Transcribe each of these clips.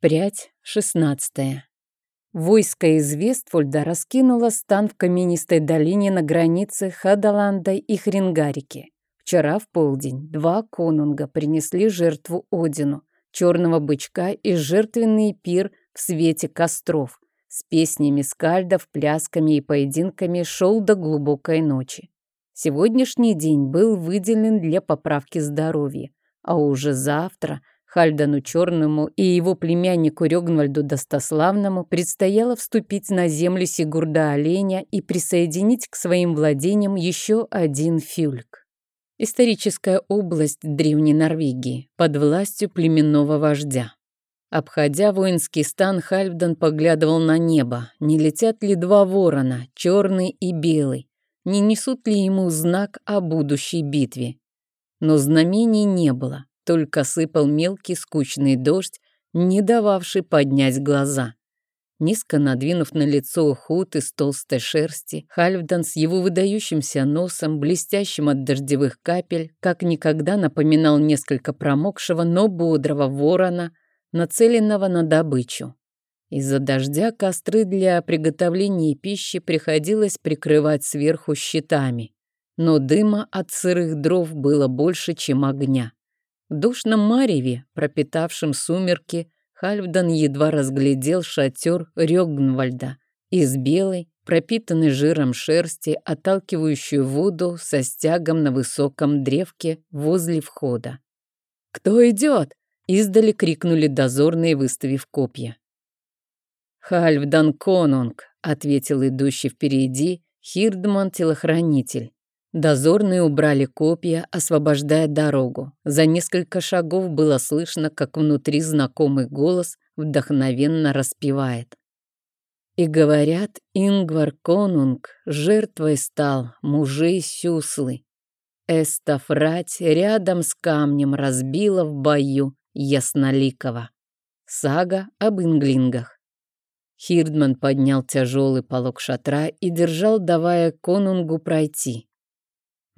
Прядь шестнадцатая. Войско из Вестфольда раскинуло стан в каменистой долине на границе Хадаланда и Хрингарики. Вчера в полдень два конунга принесли жертву Одину, черного бычка и жертвенный пир в свете костров. С песнями скальдов, плясками и поединками шел до глубокой ночи. Сегодняшний день был выделен для поправки здоровья, а уже завтра Хальдану Черному и его племяннику Рёгнвальду Достославному предстояло вступить на земли Сигурда Оленя и присоединить к своим владениям еще один фюльк. Историческая область Древней Норвегии под властью племенного вождя. Обходя воинский стан, Хальфдан поглядывал на небо. Не летят ли два ворона, черный и белый? Не несут ли ему знак о будущей битве? Но знамений не было только сыпал мелкий скучный дождь, не дававший поднять глаза. Низко надвинув на лицо худ из толстой шерсти, Хальфдан с его выдающимся носом, блестящим от дождевых капель, как никогда напоминал несколько промокшего, но бодрого ворона, нацеленного на добычу. Из-за дождя костры для приготовления пищи приходилось прикрывать сверху щитами, но дыма от сырых дров было больше, чем огня. В душном мареве, пропитавшем сумерки, Хальфдан едва разглядел шатер Рёгнвальда из белой, пропитанной жиром шерсти, отталкивающую воду со стягом на высоком древке возле входа. «Кто идет?» — издали крикнули дозорные, выставив копья. «Хальфдан Конунг», — ответил идущий впереди Хирдман-телохранитель. Дозорные убрали копья, освобождая дорогу. За несколько шагов было слышно, как внутри знакомый голос вдохновенно распевает. И говорят, Ингвар Конунг жертвой стал мужей Сюслы. Эстафрать рядом с камнем разбила в бою Ясноликова. Сага об инглингах. Хирдман поднял тяжелый полог шатра и держал, давая конунгу пройти.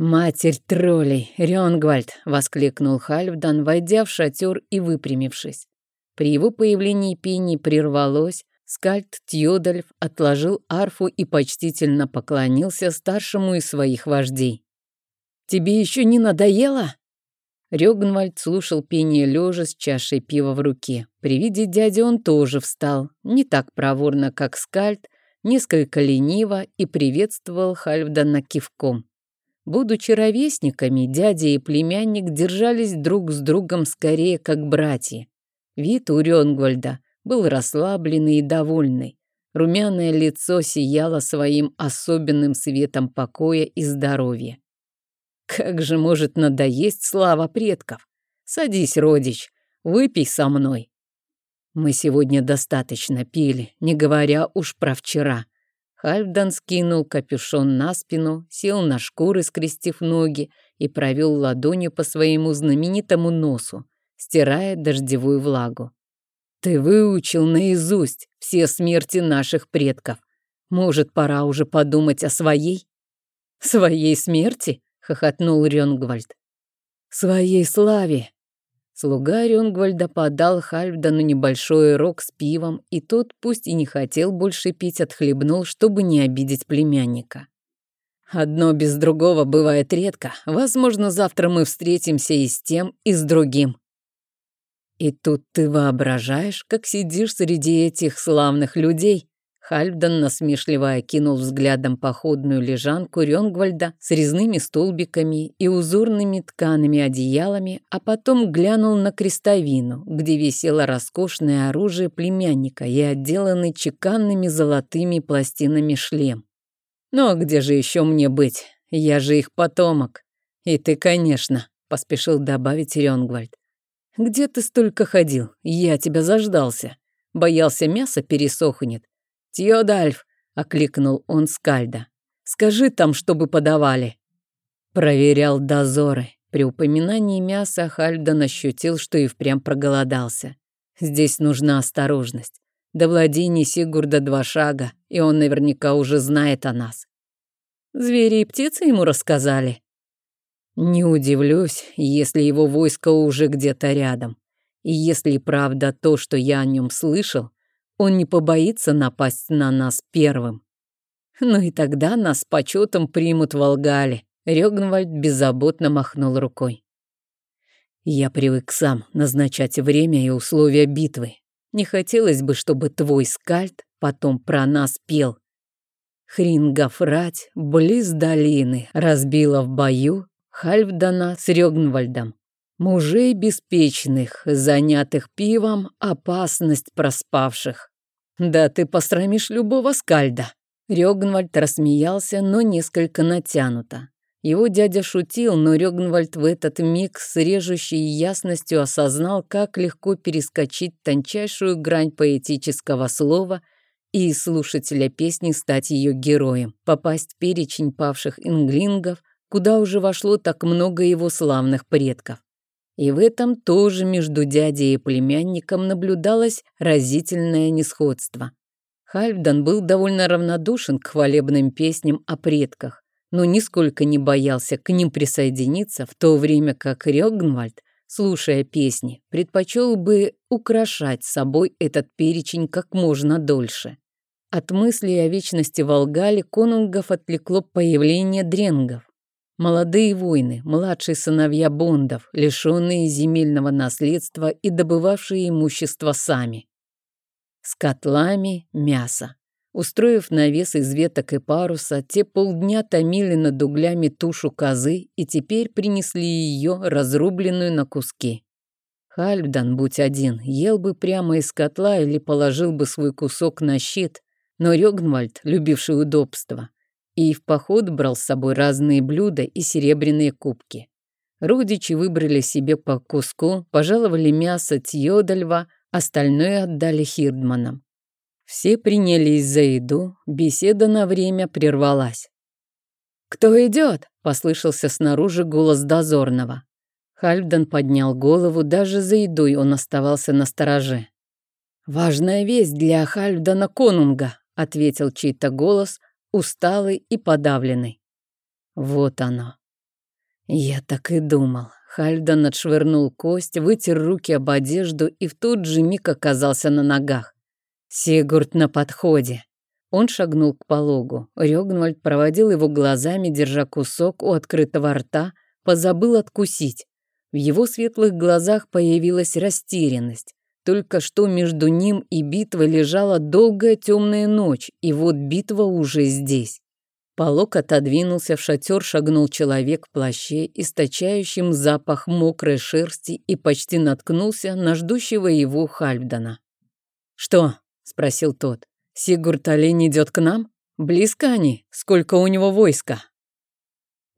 «Матерь троллей, Рёнгвальд!» — воскликнул Хальфдан, войдя в шатер и выпрямившись. При его появлении пение прервалось, скальд Тьодальф отложил арфу и почтительно поклонился старшему из своих вождей. «Тебе еще не надоело?» Рёгнвальд слушал пение лежа с чашей пива в руке. При виде дяди он тоже встал, не так проворно, как скальд, несколько лениво и приветствовал Хальфдана кивком. Будучи ровесниками, дядя и племянник держались друг с другом скорее как братья. Вид у Рёнгвальда был расслабленный и довольный. Румяное лицо сияло своим особенным светом покоя и здоровья. Как же может надоесть слава предков? Садись, родич, выпей со мной. Мы сегодня достаточно пили, не говоря уж про вчера. Хальфдан скинул капюшон на спину, сел на шкуры, скрестив ноги, и провел ладонью по своему знаменитому носу, стирая дождевую влагу. «Ты выучил наизусть все смерти наших предков. Может, пора уже подумать о своей?» «Своей смерти?» — хохотнул Рёнгвальд. «Своей славе!» Слуга Рюнгвальда подал Хальфдану небольшой рог с пивом, и тот, пусть и не хотел больше пить, отхлебнул, чтобы не обидеть племянника. «Одно без другого бывает редко. Возможно, завтра мы встретимся и с тем, и с другим». И тут ты воображаешь, как сидишь среди этих славных людей, Хальфдан насмешливо окинул взглядом походную лежанку Рёнгвальда с резными столбиками и узорными ткаными одеялами, а потом глянул на крестовину, где висело роскошное оружие племянника и отделанный чеканными золотыми пластинами шлем. «Ну а где же еще мне быть? Я же их потомок. И ты, конечно», — поспешил добавить Рёнгвальд. «Где ты столько ходил? Я тебя заждался. Боялся, мясо пересохнет. «Тьодальф!» — окликнул он Скальда. «Скажи там, чтобы подавали». Проверял дозоры. При упоминании мяса Хальдан ощутил, что и впрямь проголодался. Здесь нужна осторожность. До владений Сигурда два шага, и он наверняка уже знает о нас. Звери и птицы ему рассказали. Не удивлюсь, если его войско уже где-то рядом. И если правда то, что я о нем слышал, он не побоится напасть на нас первым. Ну и тогда нас почетом примут в Алгале. Рёгнвальд беззаботно махнул рукой. Я привык сам назначать время и условия битвы. Не хотелось бы, чтобы твой скальд потом про нас пел. Хрингафрать близ долины разбила в бою Хальфдана с Рёгнвальдом. Мужей беспечных, занятых пивом, опасность проспавших. Да ты посрамишь любого скальда. Рёгнвальд рассмеялся, но несколько натянуто. Его дядя шутил, но Рёгнвальд в этот миг с режущей ясностью осознал, как легко перескочить тончайшую грань поэтического слова и слушателя песни стать ее героем, попасть в перечень павших инглингов, куда уже вошло так много его славных предков. И в этом тоже между дядей и племянником наблюдалось разительное несходство. Хальфдан был довольно равнодушен к хвалебным песням о предках, но нисколько не боялся к ним присоединиться, в то время как Рёгнвальд, слушая песни, предпочел бы украшать собой этот перечень как можно дольше. От мыслей о вечности Волгали конунгов отвлекло появление дренгов. Молодые воины, младшие сыновья бондов, лишенные земельного наследства и добывавшие имущество сами. С котлами мясо. Устроив навес из веток и паруса, те полдня томили над углями тушу козы и теперь принесли ее, разрубленную на куски. Хальфдан, будь один, ел бы прямо из котла или положил бы свой кусок на щит, но Рёгнвальд, любивший удобство, и в поход брал с собой разные блюда и серебряные кубки. Рудичи выбрали себе по куску, пожаловали мясо Тьодальва, остальное отдали Хирдманам. Все принялись за еду, беседа на время прервалась. «Кто идет?» — послышался снаружи голос дозорного. Хальфдан поднял голову, даже за едой он оставался на стороже. «Важная весть для Хальфдана Конунга», — ответил чей-то голос, усталый и подавленный. «Вот оно». Я так и думал. Хальфдан отшвырнул кость, вытер руки об одежду и в тот же миг оказался на ногах. Сигурд на подходе. Он шагнул к пологу. Рёгнвальд проводил его глазами, держа кусок у открытого рта, позабыл откусить. В его светлых глазах появилась растерянность. Только что между ним и битвой лежала долгая темная ночь, и вот битва уже здесь. Полог отодвинулся, в шатер шагнул человек в плаще, источающим запах мокрой шерсти, и почти наткнулся на ждущего его Хальфдана. «Что, — спросил тот. «Сигурд Олень идет к нам? Близко они? Сколько у него войска?»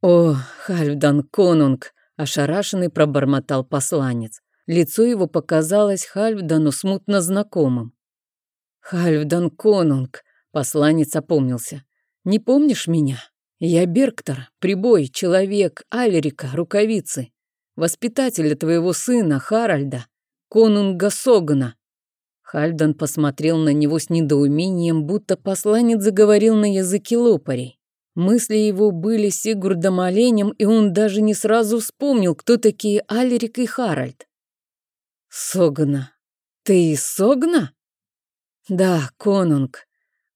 «О, Хальфдан Конунг!» — ошарашенный пробормотал посланец. Лицо его показалось Хальфдану смутно знакомым. «Хальфдан Конунг!» — посланец опомнился. «Не помнишь меня? Я Берктор, прибой, человек, Алерика, рукавицы, воспитателя твоего сына Харальда, конунга Согана, Хальдан посмотрел на него с недоумением, будто посланец заговорил на языке лопарей. Мысли его были Сигурдом Оленем, и он даже не сразу вспомнил, кто такие Алерик и Харальд. «Согна. Ты из Согна?» «Да, конунг.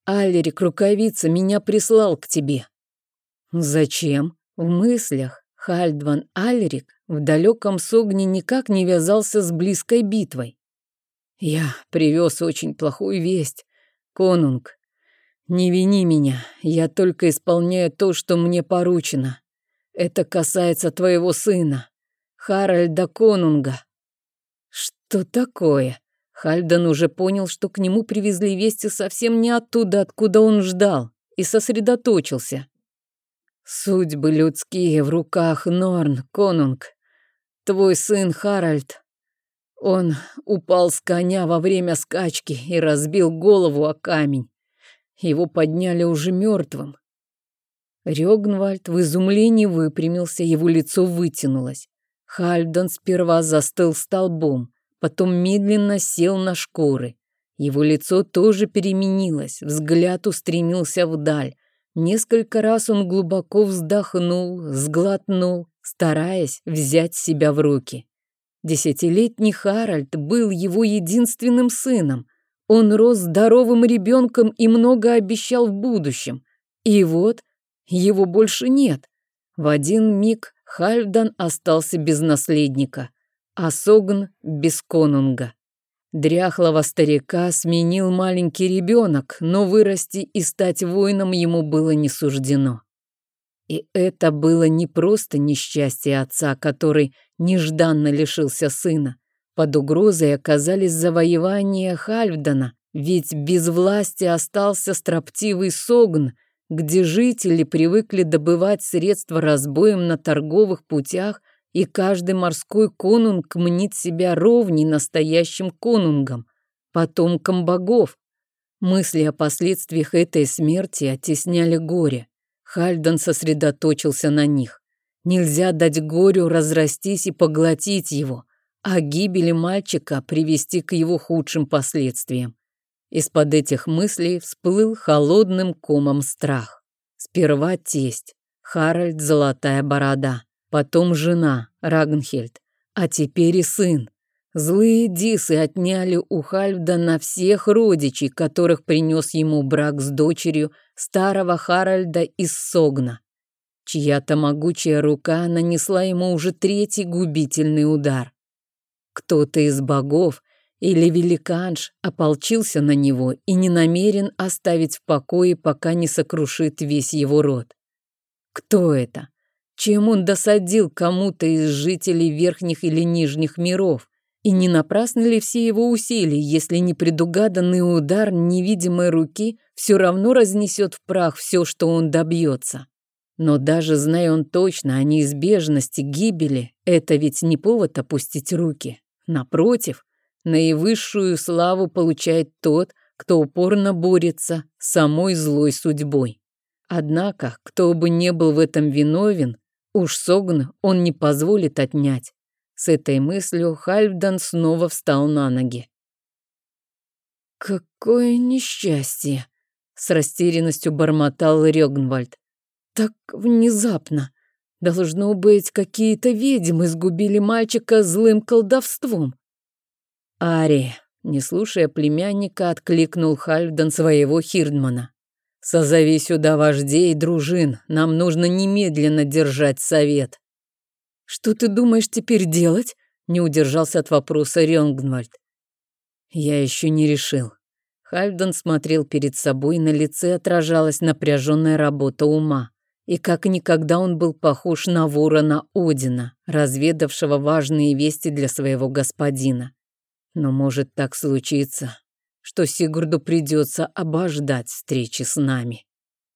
Алерик, рукавица, меня прислал к тебе». «Зачем?» В мыслях Хальдван Алерик в далеком Согне никак не вязался с близкой битвой. Я привез очень плохую весть. Конунг, не вини меня, я только исполняю то, что мне поручено. Это касается твоего сына, Харальда Конунга. Что такое? Хальдан уже понял, что к нему привезли вести совсем не оттуда, откуда он ждал, и сосредоточился. Судьбы людские в руках Норн, Конунг. Твой сын Харальд он упал с коня во время скачки и разбил голову о камень. Его подняли уже мертвым. Рёгнвальд в изумлении выпрямился, его лицо вытянулось. Хальдон сперва застыл столбом, потом медленно сел на шкуры. Его лицо тоже переменилось, взгляд устремился вдаль. Несколько раз он глубоко вздохнул, сглотнул, стараясь взять себя в руки. Десятилетний Харальд был его единственным сыном. Он рос здоровым ребенком и много обещал в будущем. И вот его больше нет. В один миг Хальфдан остался без наследника, а Согн без конунга. Дряхлого старика сменил маленький ребенок, но вырасти и стать воином ему было не суждено. И это было не просто несчастье отца, который нежданно лишился сына. Под угрозой оказались завоевания Хальфдана, ведь без власти остался строптивый Согн, где жители привыкли добывать средства разбоем на торговых путях, и каждый морской конунг мнит себя ровней настоящим конунгом, потомком богов. Мысли о последствиях этой смерти оттесняли горе. Хальдан сосредоточился на них. Нельзя дать горю разрастись и поглотить его, а гибели мальчика привести к его худшим последствиям. Из-под этих мыслей всплыл холодным комом страх. Сперва тесть, Харальд Золотая Борода, потом жена, Рагнхельд, а теперь и сын. Злые дисы отняли у на всех родичей, которых принес ему брак с дочерью старого Харальда из Согна. Чья-то могучая рука нанесла ему уже третий губительный удар. Кто-то из богов или великанш ополчился на него и не намерен оставить в покое, пока не сокрушит весь его род. Кто это? Чем он досадил кому-то из жителей верхних или нижних миров? И не напрасны ли все его усилия, если непредугаданный удар невидимой руки все равно разнесет в прах все, что он добьется? Но даже зная он точно о неизбежности гибели, это ведь не повод опустить руки. Напротив, наивысшую славу получает тот, кто упорно борется самой злой судьбой. Однако, кто бы не был в этом виновен, уж Согн он не позволит отнять. С этой мыслью Хальфдан снова встал на ноги. «Какое несчастье!» — с растерянностью бормотал Рёгнвальд. «Так внезапно! Должно быть, какие-то ведьмы сгубили мальчика злым колдовством!» «Ари!» — не слушая племянника, откликнул Хальфдан своего Хирдмана. «Созови сюда вождей и дружин, нам нужно немедленно держать совет!» «Что ты думаешь теперь делать?» — не удержался от вопроса Рёнгнвальд. «Я еще не решил». Хальден смотрел перед собой, на лице отражалась напряженная работа ума. И как никогда он был похож на ворона Одина, разведавшего важные вести для своего господина. Но может так случиться, что Сигурду придется обождать встречи с нами.